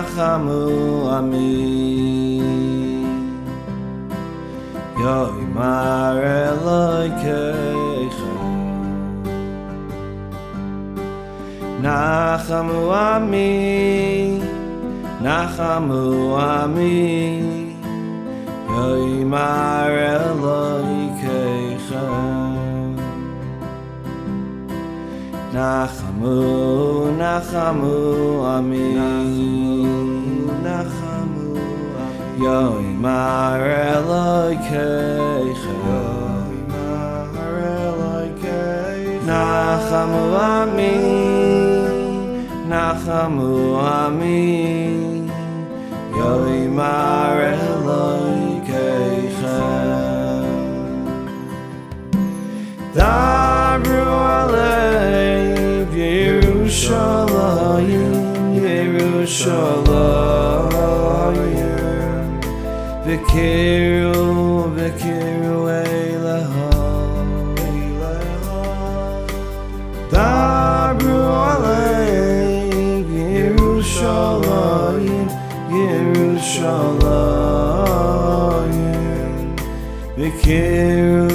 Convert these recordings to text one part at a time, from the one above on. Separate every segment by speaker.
Speaker 1: nachamu ami yo imar eloikecha nachamu ami nachamu ami yo imar eloikecha nachamu nachamu ami nachamu yo imar eloikecha. Yo imar eloikecha. Nachamu ami nachamu Vikiru Vikiru Eileha Dabru alei Yerushalayim Yerushalayim. Vikiru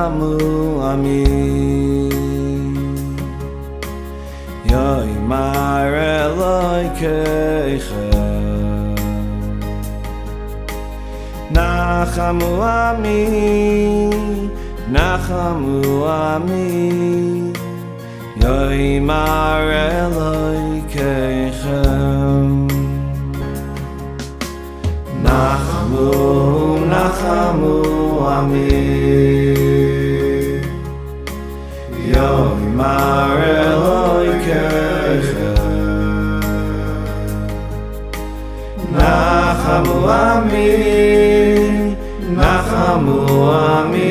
Speaker 1: Nachamu Ami Yo imar Eloikecha Nachamu ami, Nachamu ami, Yoimar Eloikeichem. Nachamu, Nachamu ami, Yoimar Eloikeichem. Nachamu ami, Nachamu ami,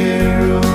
Speaker 1: narrow